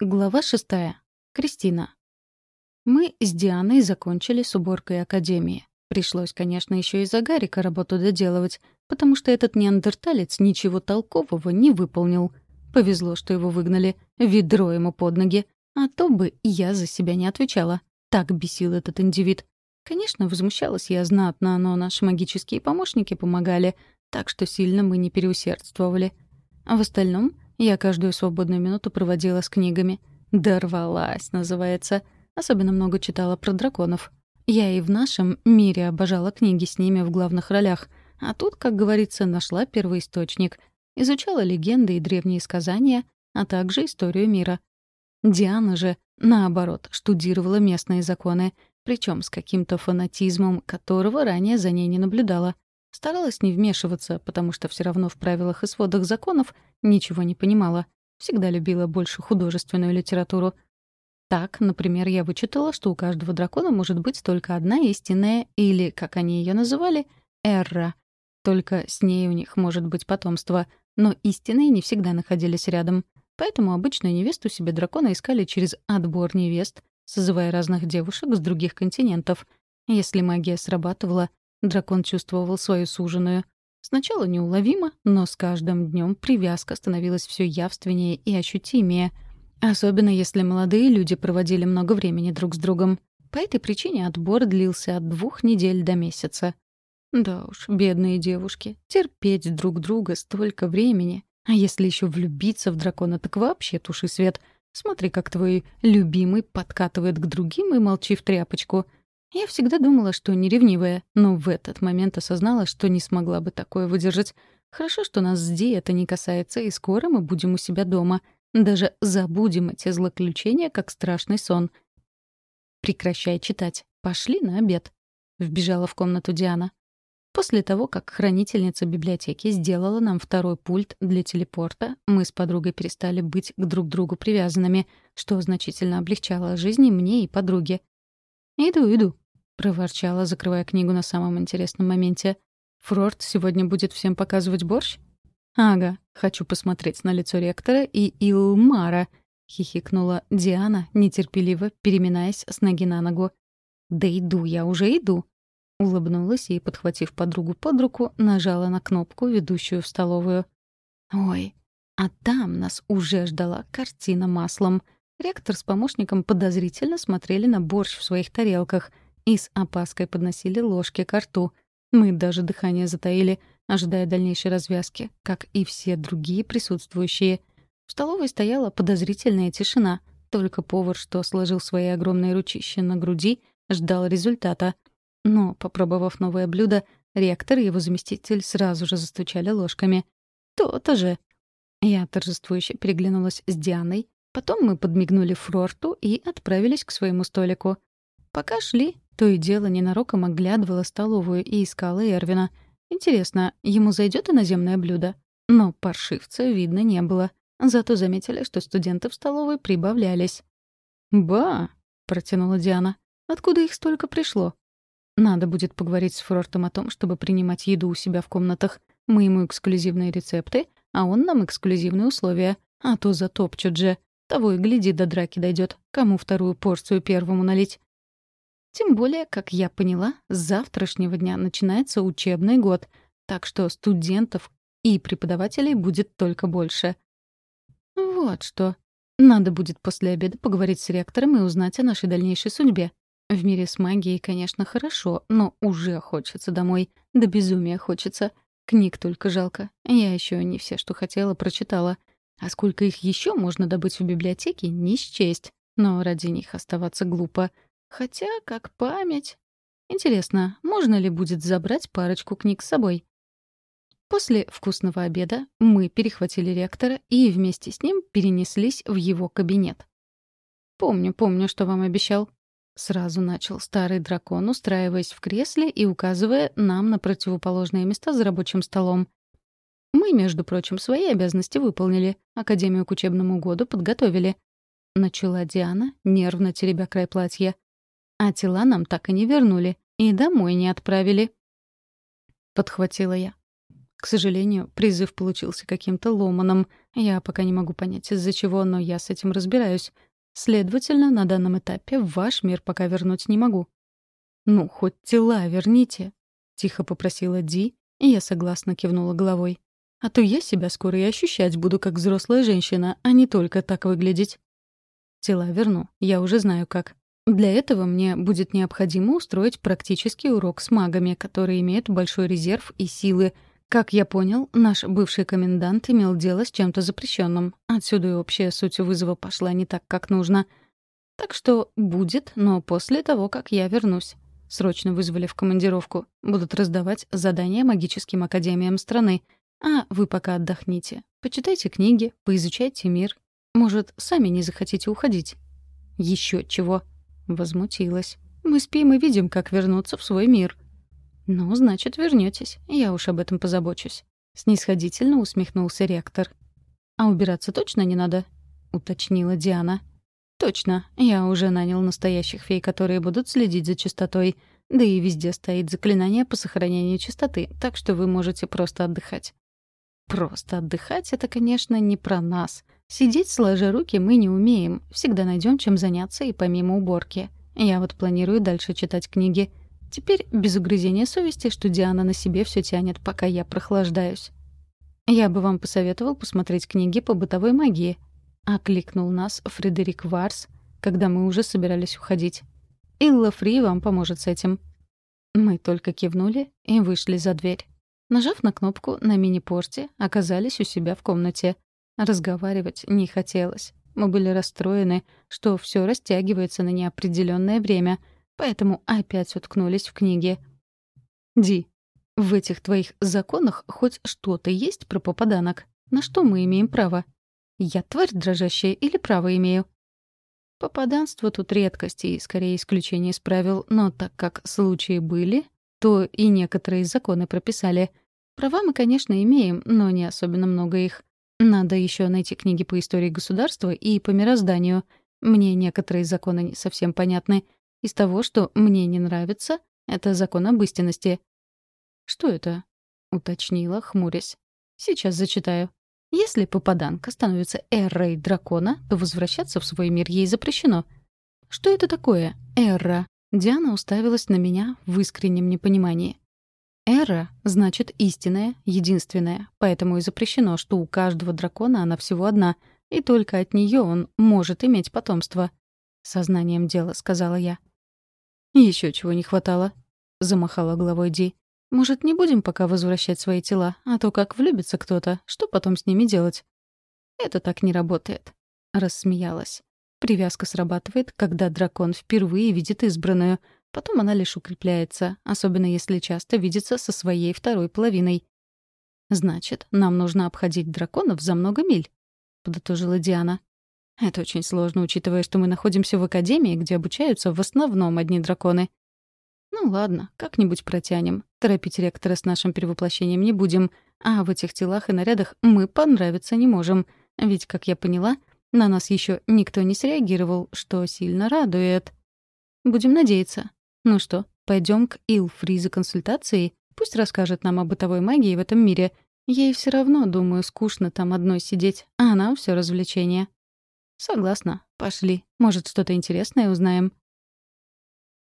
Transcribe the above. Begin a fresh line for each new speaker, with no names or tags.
Глава шестая. Кристина. Мы с Дианой закончили с уборкой академии. Пришлось, конечно, еще и за Гарика работу доделывать, потому что этот неандерталец ничего толкового не выполнил. Повезло, что его выгнали, ведро ему под ноги, а то бы я за себя не отвечала. Так бесил этот индивид. Конечно, возмущалась я знатно, но наши магические помощники помогали, так что сильно мы не переусердствовали. А в остальном я каждую свободную минуту проводила с книгами. «Дорвалась» называется. Особенно много читала про драконов. Я и в нашем мире обожала книги с ними в главных ролях. А тут, как говорится, нашла первоисточник. Изучала легенды и древние сказания, а также историю мира. Диана же, наоборот, штудировала местные законы, причем с каким-то фанатизмом, которого ранее за ней не наблюдала. Старалась не вмешиваться, потому что все равно в правилах и сводах законов ничего не понимала. Всегда любила больше художественную литературу. Так, например, я вычитала, что у каждого дракона может быть только одна истинная, или, как они ее называли, Эрра. Только с ней у них может быть потомство, но истинные не всегда находились рядом. Поэтому обычную невесту себе дракона искали через отбор невест, созывая разных девушек с других континентов. Если магия срабатывала, Дракон чувствовал свою суженую. Сначала неуловимо, но с каждым днем привязка становилась все явственнее и ощутимее. Особенно если молодые люди проводили много времени друг с другом. По этой причине отбор длился от двух недель до месяца. Да уж, бедные девушки, терпеть друг друга столько времени. А если еще влюбиться в дракона, так вообще туши свет. Смотри, как твой любимый подкатывает к другим и молчи в тряпочку — я всегда думала, что не ревнивая, но в этот момент осознала, что не смогла бы такое выдержать. Хорошо, что нас с Ди это не касается, и скоро мы будем у себя дома. Даже забудем эти злоключения, как страшный сон. «Прекращай читать. Пошли на обед», — вбежала в комнату Диана. После того, как хранительница библиотеки сделала нам второй пульт для телепорта, мы с подругой перестали быть к друг другу привязанными, что значительно облегчало жизнь и мне, и подруге. «Иду, иду», — проворчала, закрывая книгу на самом интересном моменте. «Фрорт сегодня будет всем показывать борщ?» «Ага, хочу посмотреть на лицо ректора и Илмара», — хихикнула Диана, нетерпеливо переминаясь с ноги на ногу. «Да иду, я уже иду», — улыбнулась и, подхватив подругу под руку, нажала на кнопку, ведущую в столовую. «Ой, а там нас уже ждала картина маслом». Ректор с помощником подозрительно смотрели на борщ в своих тарелках — и с опаской подносили ложки к рту. Мы даже дыхание затаили, ожидая дальнейшей развязки, как и все другие присутствующие. В столовой стояла подозрительная тишина. Только повар, что сложил свои огромные ручища на груди, ждал результата. Но, попробовав новое блюдо, ректор и его заместитель сразу же застучали ложками. «То-то же!» Я торжествующе переглянулась с Дианой, потом мы подмигнули Фрорту и отправились к своему столику. Пока шли, то и дело ненароком оглядывала столовую и искала Эрвина. Интересно, ему зайдет иноземное блюдо? Но паршивца видно не было. Зато заметили, что студенты в столовой прибавлялись. «Ба!» — протянула Диана. «Откуда их столько пришло?» «Надо будет поговорить с Фрортом о том, чтобы принимать еду у себя в комнатах. Мы ему эксклюзивные рецепты, а он нам эксклюзивные условия. А то затопчут же. Того и гляди, до драки дойдет. Кому вторую порцию первому налить? Тем более, как я поняла, с завтрашнего дня начинается учебный год, так что студентов и преподавателей будет только больше. Вот что. Надо будет после обеда поговорить с ректором и узнать о нашей дальнейшей судьбе. В мире с магией, конечно, хорошо, но уже хочется домой. До безумия хочется. Книг только жалко. Я еще не все, что хотела, прочитала. А сколько их еще можно добыть в библиотеке, не счесть. Но ради них оставаться глупо. Хотя, как память... Интересно, можно ли будет забрать парочку книг с собой? После вкусного обеда мы перехватили ректора и вместе с ним перенеслись в его кабинет. «Помню, помню, что вам обещал». Сразу начал старый дракон, устраиваясь в кресле и указывая нам на противоположные места за рабочим столом. Мы, между прочим, свои обязанности выполнили, Академию к учебному году подготовили. Начала Диана, нервно теребя край платья. А тела нам так и не вернули и домой не отправили. Подхватила я. К сожалению, призыв получился каким-то ломаным. Я пока не могу понять, из-за чего, но я с этим разбираюсь. Следовательно, на данном этапе ваш мир пока вернуть не могу. «Ну, хоть тела верните», — тихо попросила Ди, и я согласно кивнула головой. «А то я себя скоро и ощущать буду как взрослая женщина, а не только так выглядеть». «Тела верну, я уже знаю как. Для этого мне будет необходимо устроить практический урок с магами, которые имеют большой резерв и силы. Как я понял, наш бывший комендант имел дело с чем-то запрещенным. Отсюда и общая суть вызова пошла не так, как нужно. Так что будет, но после того, как я вернусь. Срочно вызвали в командировку. Будут раздавать задания магическим академиям страны. А вы пока отдохните. Почитайте книги, поизучайте мир. Может, сами не захотите уходить? Еще чего. Возмутилась. Мы спим и видим, как вернуться в свой мир. Ну, значит, вернетесь. Я уж об этом позабочусь. Снисходительно усмехнулся ректор. А убираться точно не надо? уточнила Диана. Точно. Я уже нанял настоящих фей, которые будут следить за чистотой. Да и везде стоит заклинание по сохранению чистоты, так что вы можете просто отдыхать. Просто отдыхать — это, конечно, не про нас. Сидеть сложа руки мы не умеем. Всегда найдем чем заняться и помимо уборки. Я вот планирую дальше читать книги. Теперь без угрызения совести, что Диана на себе все тянет, пока я прохлаждаюсь. Я бы вам посоветовал посмотреть книги по бытовой магии —— окликнул нас Фредерик Варс, когда мы уже собирались уходить. «Илла Фри вам поможет с этим». Мы только кивнули и вышли за дверь. Нажав на кнопку на мини-порте, оказались у себя в комнате. Разговаривать не хотелось. Мы были расстроены, что все растягивается на неопределенное время, поэтому опять уткнулись в книги. «Ди, в этих твоих законах хоть что-то есть про попаданок? На что мы имеем право?» Я тварь дрожащая или право имею? Попаданство тут редкость и, скорее, исключение из правил, но так как случаи были, то и некоторые законы прописали. Права мы, конечно, имеем, но не особенно много их. Надо еще найти книги по истории государства и по мирозданию. Мне некоторые законы не совсем понятны. Из того, что мне не нравится, это закон об истинности. «Что это?» — уточнила, хмурясь. «Сейчас зачитаю. Если попаданка становится эррой дракона, то возвращаться в свой мир ей запрещено. Что это такое, эрра? Диана уставилась на меня в искреннем непонимании. Эра значит истинная, единственная, поэтому и запрещено, что у каждого дракона она всего одна, и только от нее он может иметь потомство. Сознанием дела, сказала я. Еще чего не хватало, замахала головой Ди. Может, не будем пока возвращать свои тела, а то как влюбится кто-то, что потом с ними делать? Это так не работает. Рассмеялась. Привязка срабатывает, когда дракон впервые видит избранную. Потом она лишь укрепляется, особенно если часто видится со своей второй половиной. «Значит, нам нужно обходить драконов за много миль», — подытожила Диана. «Это очень сложно, учитывая, что мы находимся в академии, где обучаются в основном одни драконы. Ну ладно, как-нибудь протянем. Торопить ректора с нашим перевоплощением не будем. А в этих телах и нарядах мы понравиться не можем. Ведь, как я поняла, на нас еще никто не среагировал, что сильно радует. Будем надеяться. Ну что, пойдем к Илфри за консультацией? Пусть расскажет нам о бытовой магии в этом мире. Ей все равно, думаю, скучно там одной сидеть, а нам все развлечение. Согласна. Пошли. Может, что-то интересное узнаем.